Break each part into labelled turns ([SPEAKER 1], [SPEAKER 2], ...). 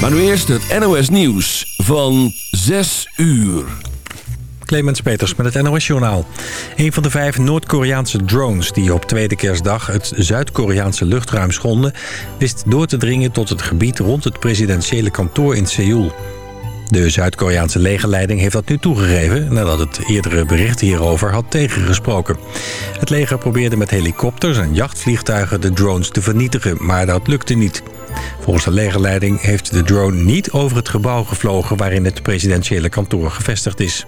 [SPEAKER 1] Maar nu eerst het NOS Nieuws van 6 uur.
[SPEAKER 2] Clemens Peters met het NOS-journaal. Een van de vijf Noord-Koreaanse drones die op tweede kerstdag het Zuid-Koreaanse luchtruim schonden... wist door te dringen tot het gebied rond het presidentiële kantoor in Seoul. De Zuid-Koreaanse legerleiding heeft dat nu toegegeven... nadat het eerdere bericht hierover had tegengesproken. Het leger probeerde met helikopters en jachtvliegtuigen de drones te vernietigen... maar dat lukte niet. Volgens de legerleiding heeft de drone niet over het gebouw gevlogen... waarin het presidentiële kantoor gevestigd is.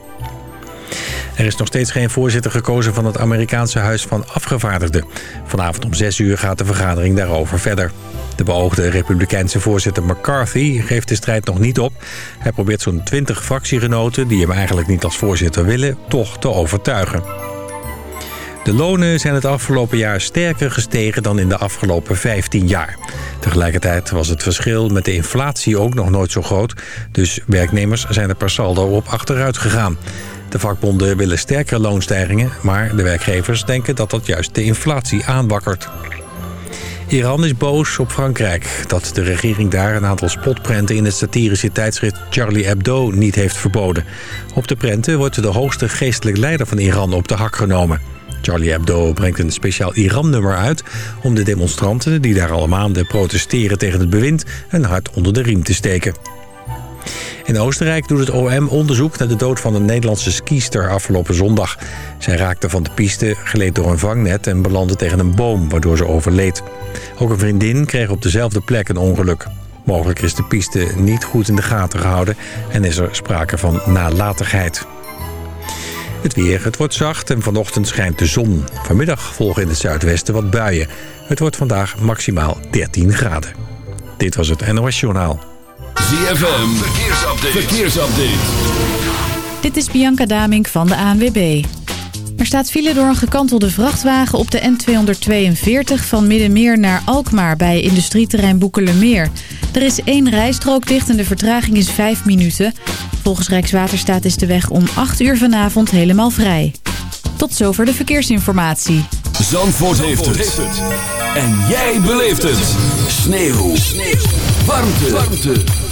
[SPEAKER 2] Er is nog steeds geen voorzitter gekozen van het Amerikaanse Huis van Afgevaardigden. Vanavond om 6 uur gaat de vergadering daarover verder. De beoogde republikeinse voorzitter McCarthy geeft de strijd nog niet op. Hij probeert zo'n 20 fractiegenoten, die hem eigenlijk niet als voorzitter willen, toch te overtuigen. De lonen zijn het afgelopen jaar sterker gestegen dan in de afgelopen 15 jaar. Tegelijkertijd was het verschil met de inflatie ook nog nooit zo groot. Dus werknemers zijn er per saldo op achteruit gegaan. De vakbonden willen sterkere loonstijgingen, maar de werkgevers denken dat dat juist de inflatie aanwakkert. Iran is boos op Frankrijk dat de regering daar een aantal spotprenten in het satirische tijdschrift Charlie Hebdo niet heeft verboden. Op de prenten wordt de hoogste geestelijk leider van Iran op de hak genomen. Charlie Hebdo brengt een speciaal Iran-nummer uit... om de demonstranten die daar al maanden protesteren tegen het bewind... een hart onder de riem te steken. In Oostenrijk doet het OM onderzoek naar de dood van een Nederlandse skiester afgelopen zondag. Zij raakte van de piste, gleed door een vangnet en belandde tegen een boom, waardoor ze overleed. Ook een vriendin kreeg op dezelfde plek een ongeluk. Mogelijk is de piste niet goed in de gaten gehouden en is er sprake van nalatigheid. Het weer, het wordt zacht en vanochtend schijnt de zon. Vanmiddag volgen in het zuidwesten wat buien. Het wordt vandaag maximaal 13 graden. Dit was het NOS Journaal.
[SPEAKER 1] ZFM, verkeersupdate. verkeersupdate.
[SPEAKER 3] Dit is Bianca Damink van de ANWB. Er staat file door een gekantelde vrachtwagen op de N242 van Middenmeer naar Alkmaar bij industrieterrein Boekelermeer. Er is één rijstrook dicht en de vertraging is 5 minuten. Volgens Rijkswaterstaat is de weg om 8 uur vanavond helemaal vrij. Tot zover de verkeersinformatie.
[SPEAKER 1] Zandvoort, heeft, het. En jij beleeft het. Sneeuw. Sneeuw. Warmte. Warmte.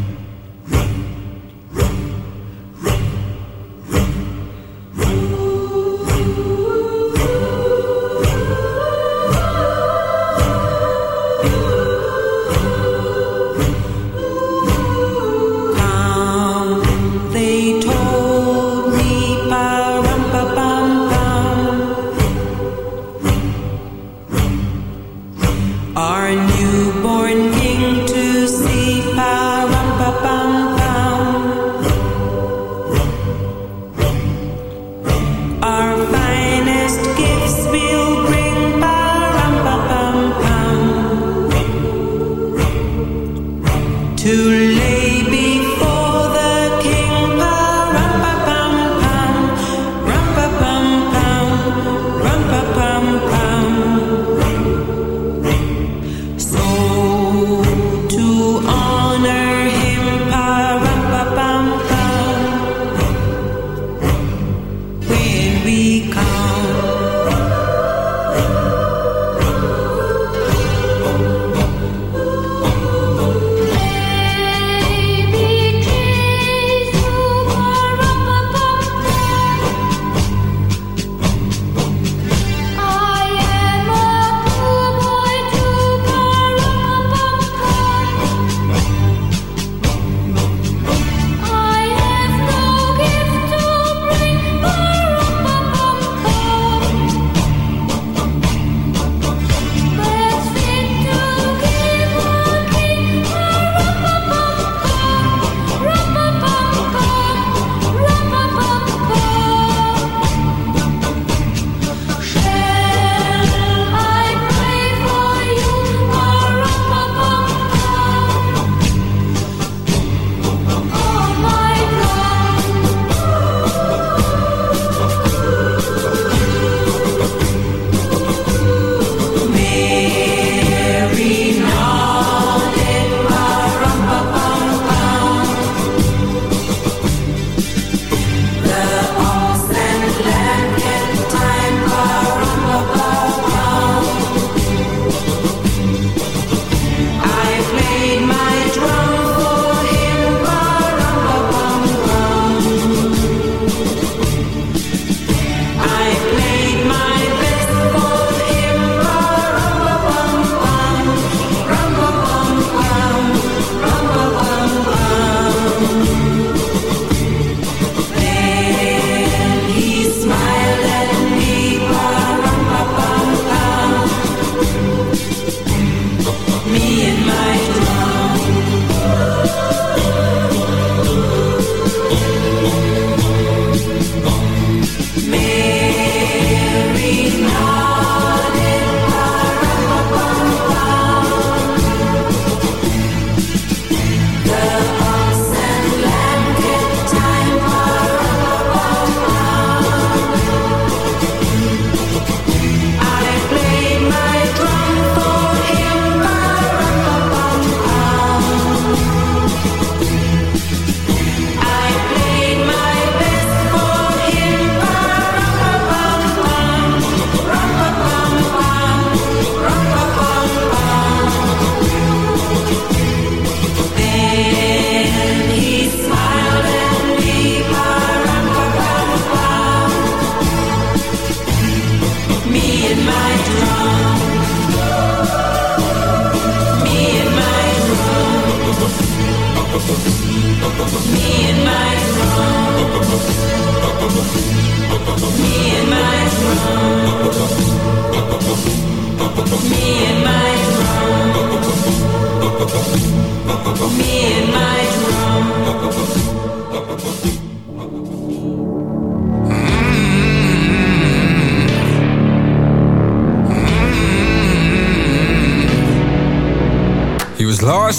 [SPEAKER 4] We come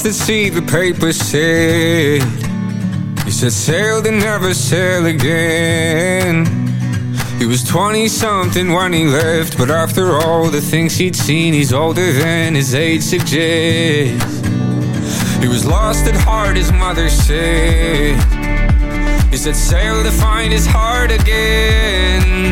[SPEAKER 5] at sea, the paper said. He said sail and never sail again. He was 20 something when he left, but after all the things he'd seen, he's older than his age suggests. He was lost at heart, his mother said. He said sail to find his heart again.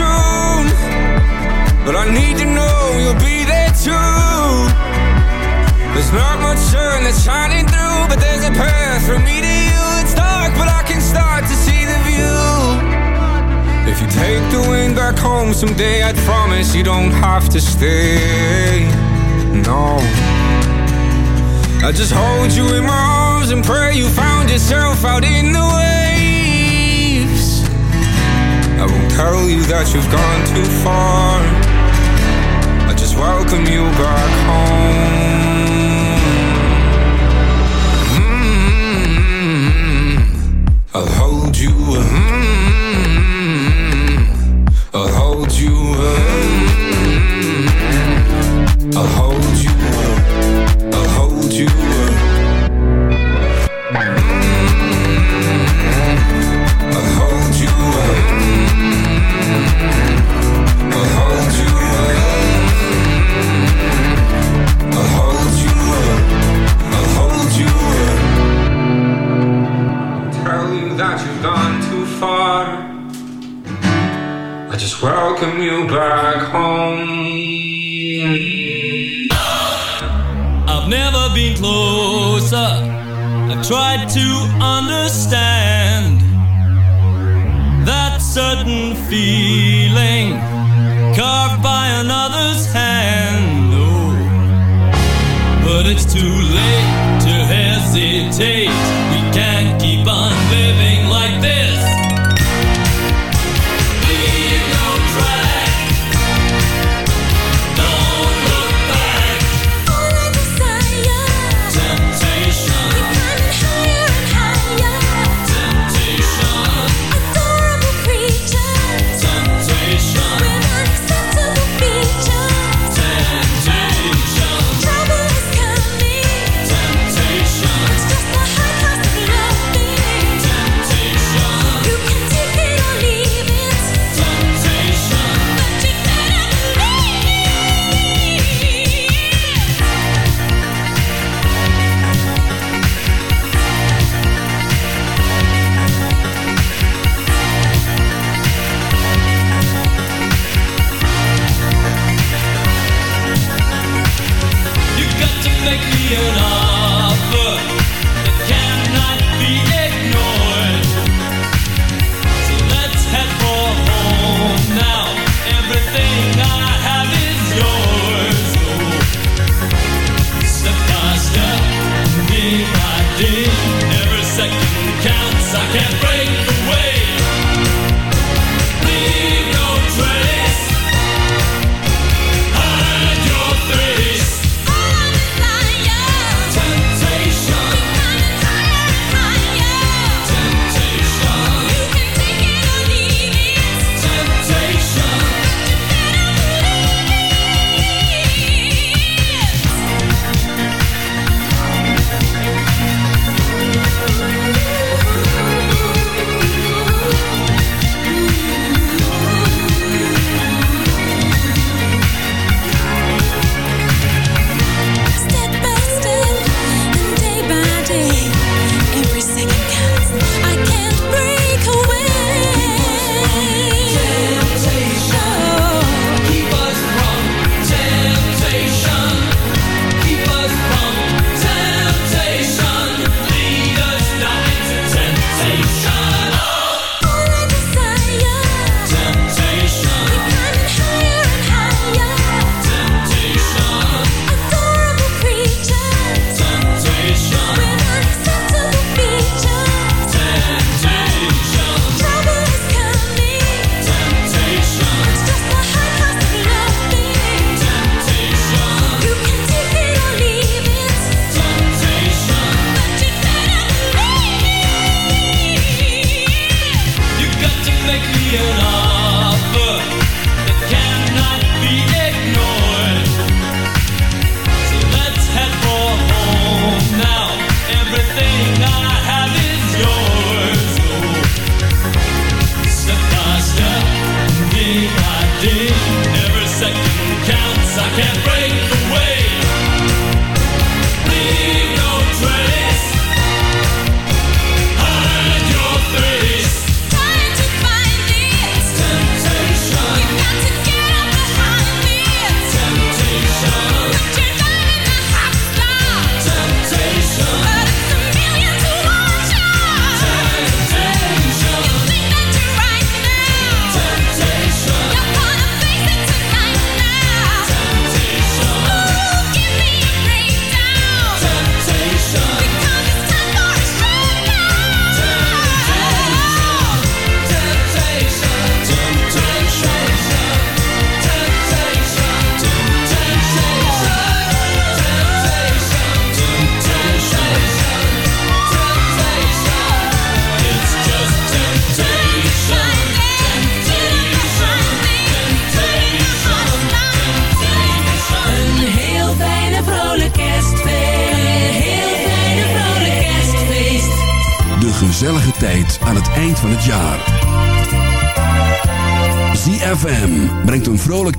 [SPEAKER 5] soon. But I need to know you'll be there too. There's not much sun that's shining through, but there's a path from me to you. It's dark, but I can start to see the view. If you take the wind back home someday, I'd promise you don't have to stay. No. I just hold you in my arms and pray you found yourself out in the waves. Tell you that you've gone too far. I just welcome you back home. Mm, I'll hold you. Mm,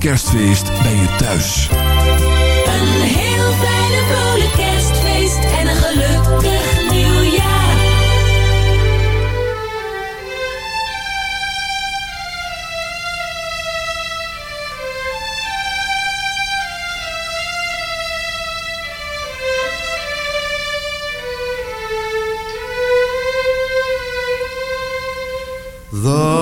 [SPEAKER 1] kerstfeest bij je thuis.
[SPEAKER 6] Een heel fijne vrolijk kerstfeest en een gelukkig nieuwjaar.
[SPEAKER 7] The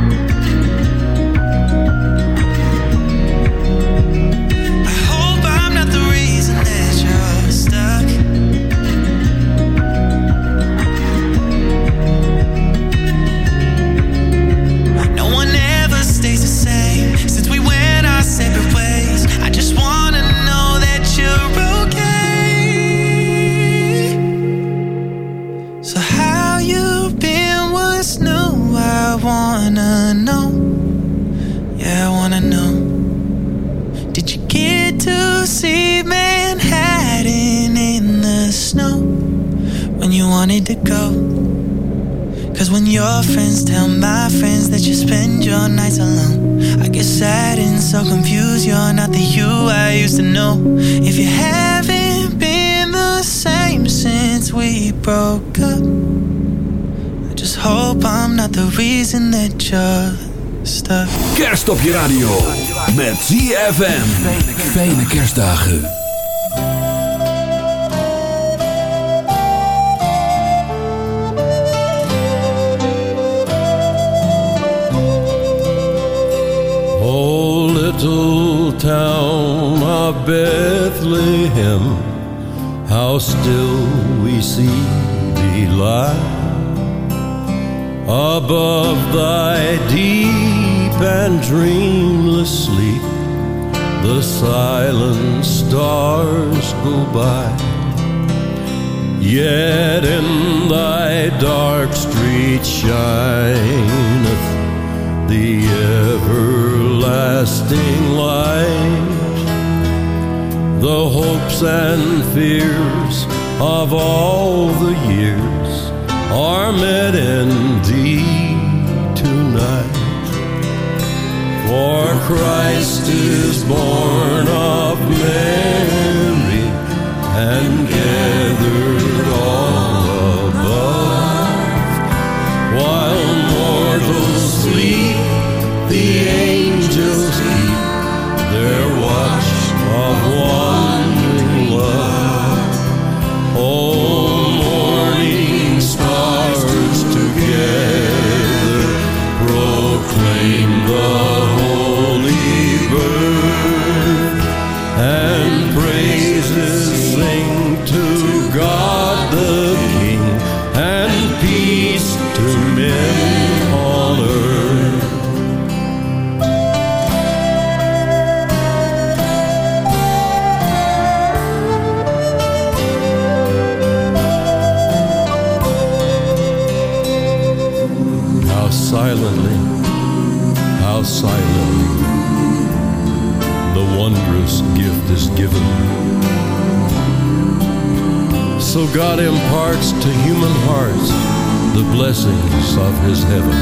[SPEAKER 8] your friends tell my friends that you spend your nights alone, I get sad and so confused. You're not the you I used to know. If you haven't been the same since we broke up, I just hope I'm not the reason that you're stuck.
[SPEAKER 1] Kerst op je radio. Met ZFM. Fijne kerstdagen.
[SPEAKER 9] Little town of Bethlehem, how still we see thee lie above thy deep and dreamless sleep. The silent stars go by. Yet in thy dark street shineth the everlasting light. The hopes and fears of all the years are met in thee tonight. For Christ is born of Mary of his heaven.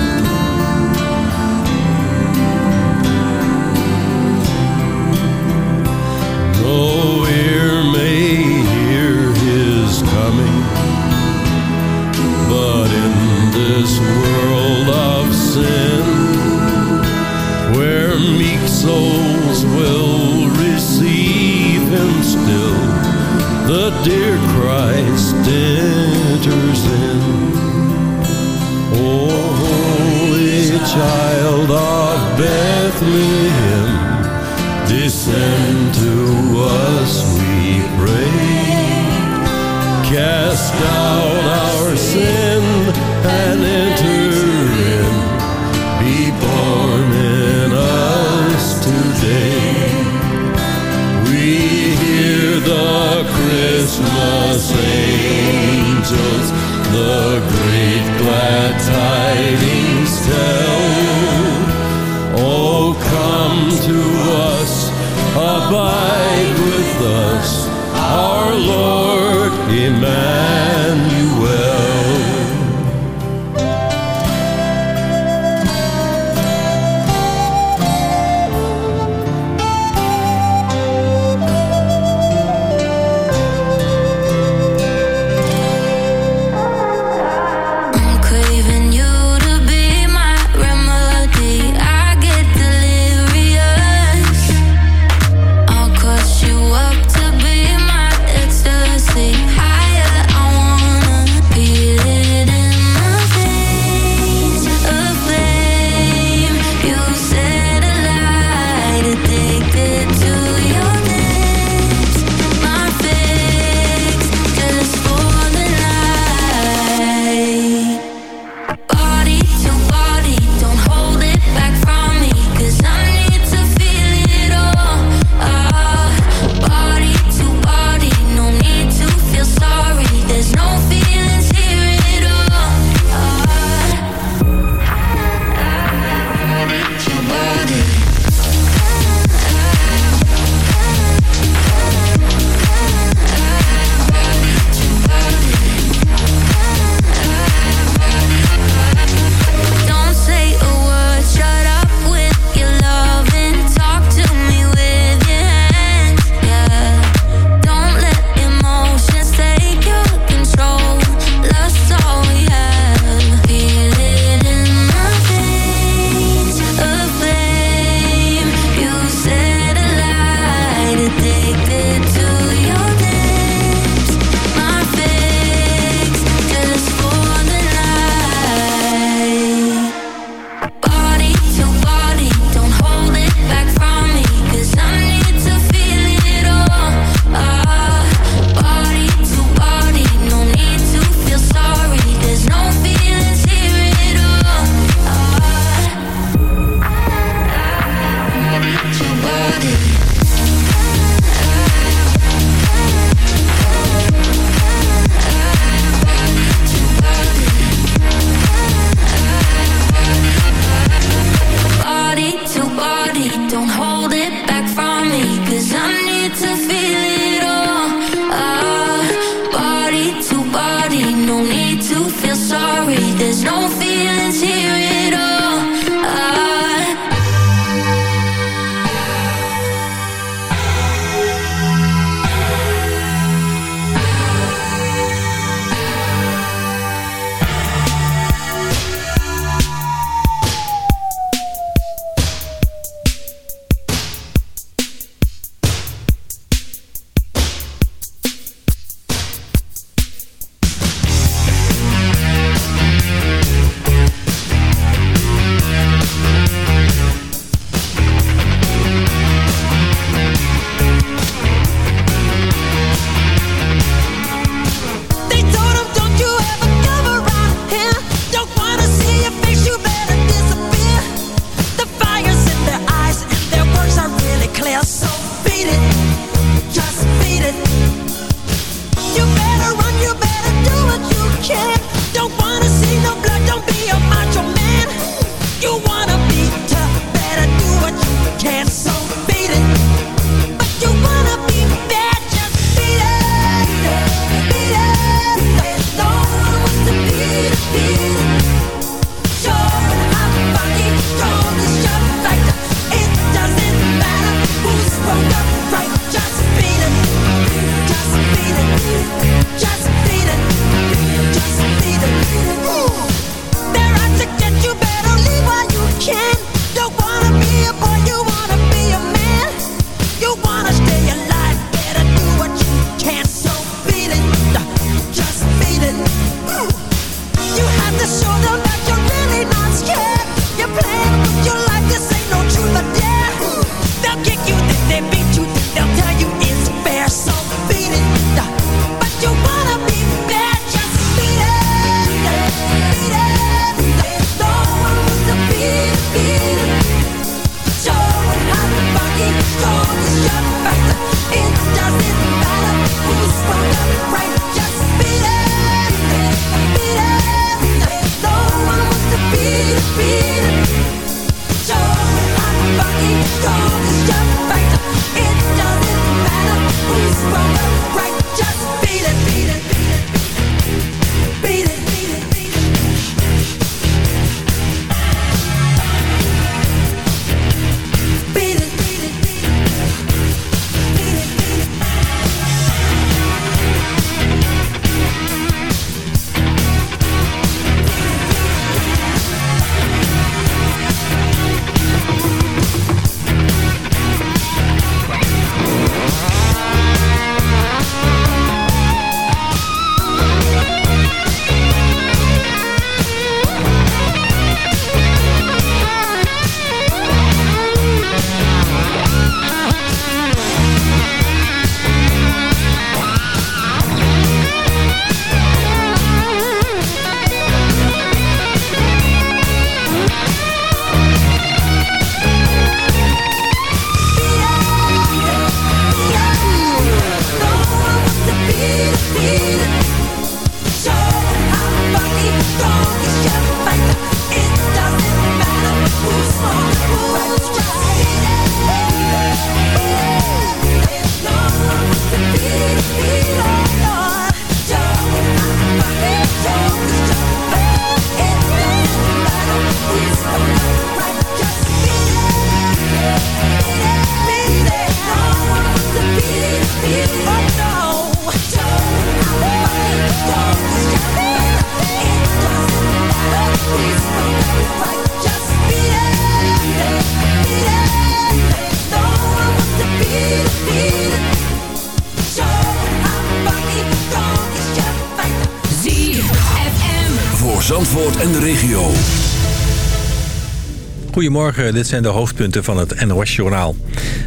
[SPEAKER 2] Goedemorgen, dit zijn de hoofdpunten van het NOS-journaal.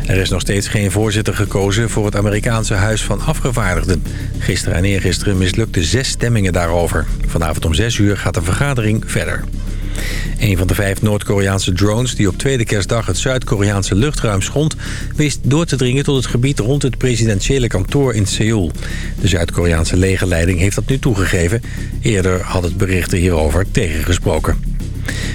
[SPEAKER 2] Er is nog steeds geen voorzitter gekozen voor het Amerikaanse Huis van Afgevaardigden. Gisteren en eergisteren mislukten zes stemmingen daarover. Vanavond om zes uur gaat de vergadering verder. Een van de vijf Noord-Koreaanse drones die op tweede kerstdag het Zuid-Koreaanse luchtruim schond... wist door te dringen tot het gebied rond het presidentiële kantoor in Seoul. De Zuid-Koreaanse legerleiding heeft dat nu toegegeven. Eerder had het berichten hierover tegengesproken.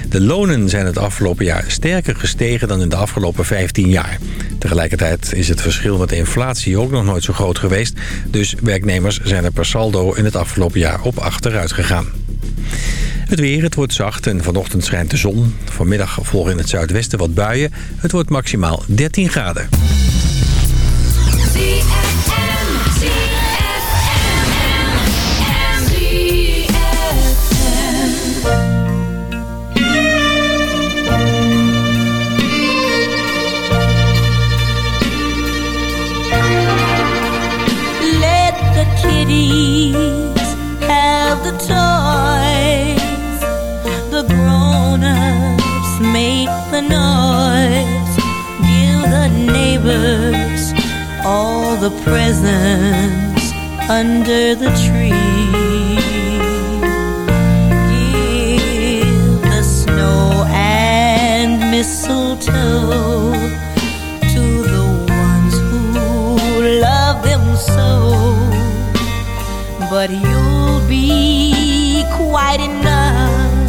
[SPEAKER 2] De lonen zijn het afgelopen jaar sterker gestegen dan in de afgelopen 15 jaar. Tegelijkertijd is het verschil met de inflatie ook nog nooit zo groot geweest. Dus werknemers zijn er per saldo in het afgelopen jaar op achteruit gegaan. Het weer, het wordt zacht en vanochtend schijnt de zon. Vanmiddag volgen in het zuidwesten wat buien. Het wordt maximaal 13 graden.
[SPEAKER 10] The have the toys. The grown-ups make the noise. Give the neighbors all the presents under the tree. Give the snow and mistletoe but you'll be quite enough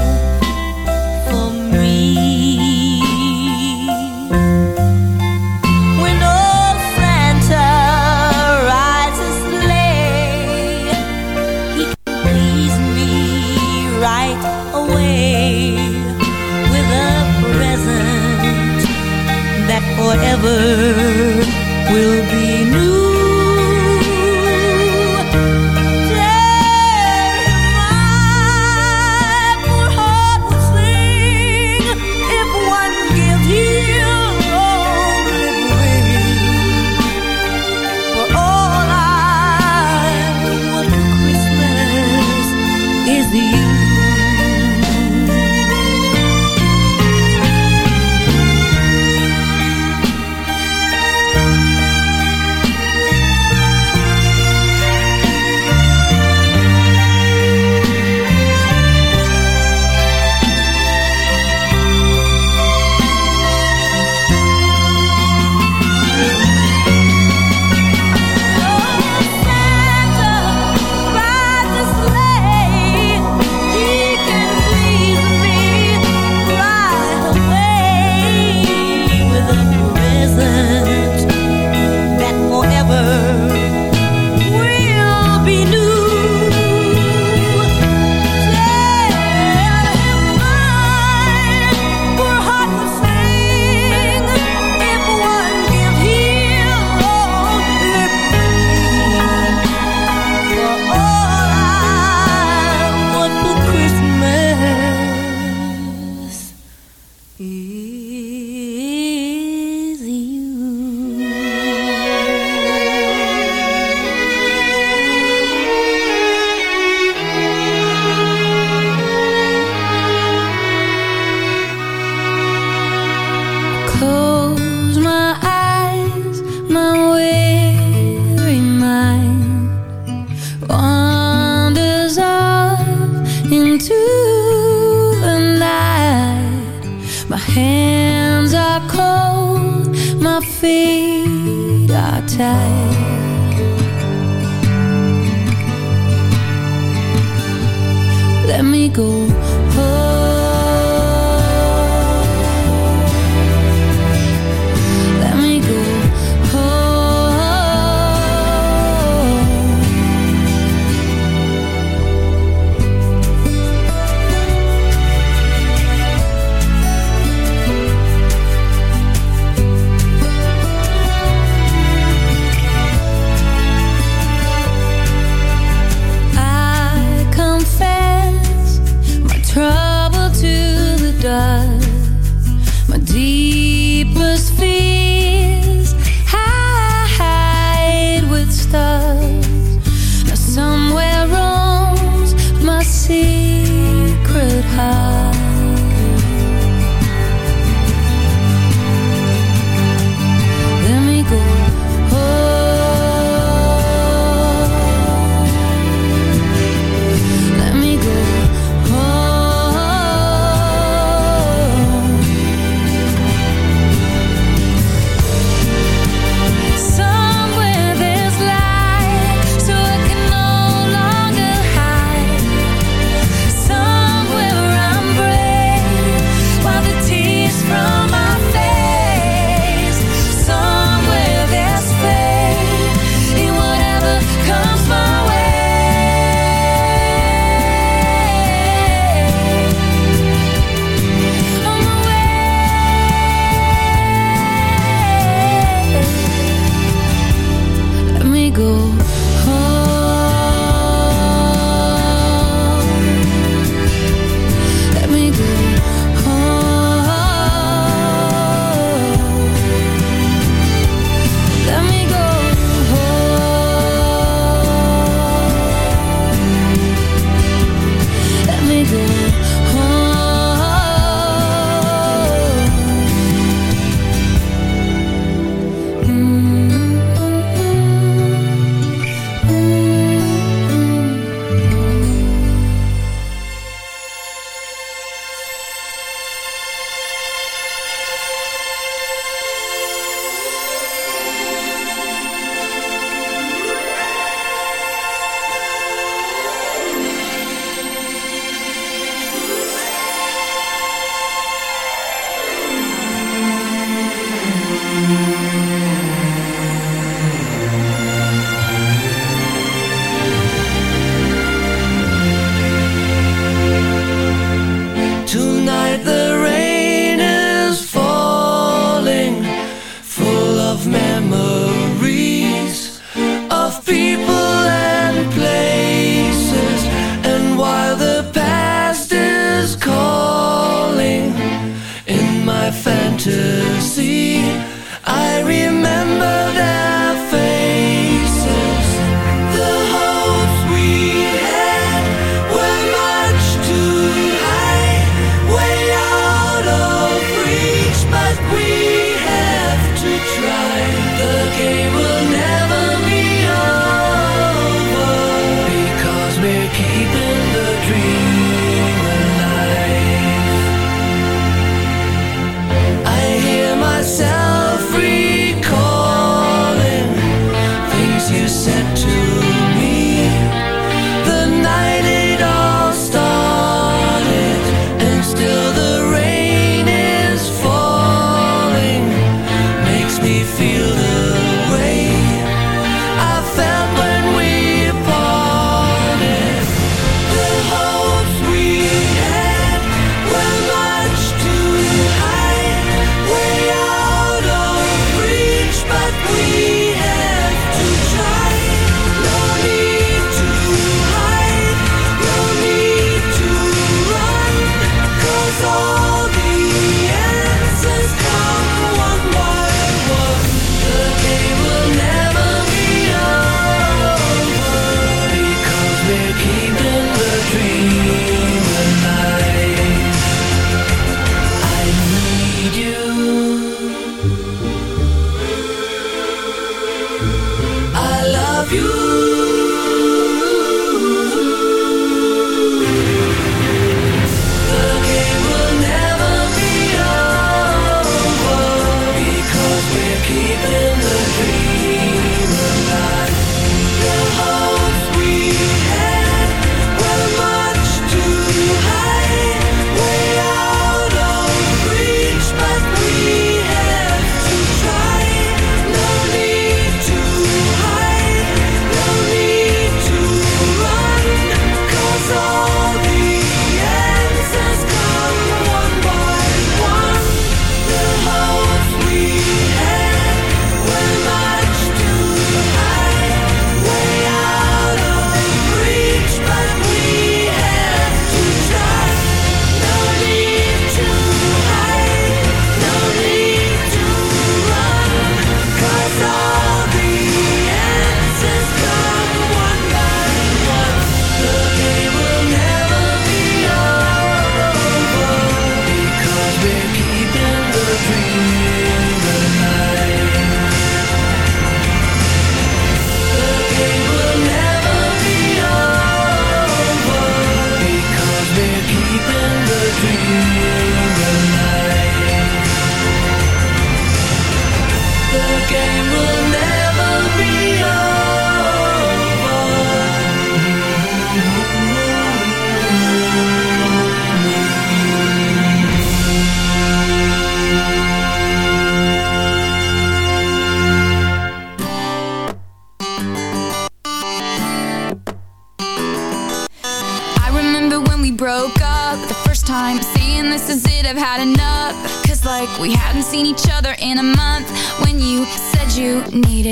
[SPEAKER 10] for me. When old Santa rises late. he can please me right away with a present that forever.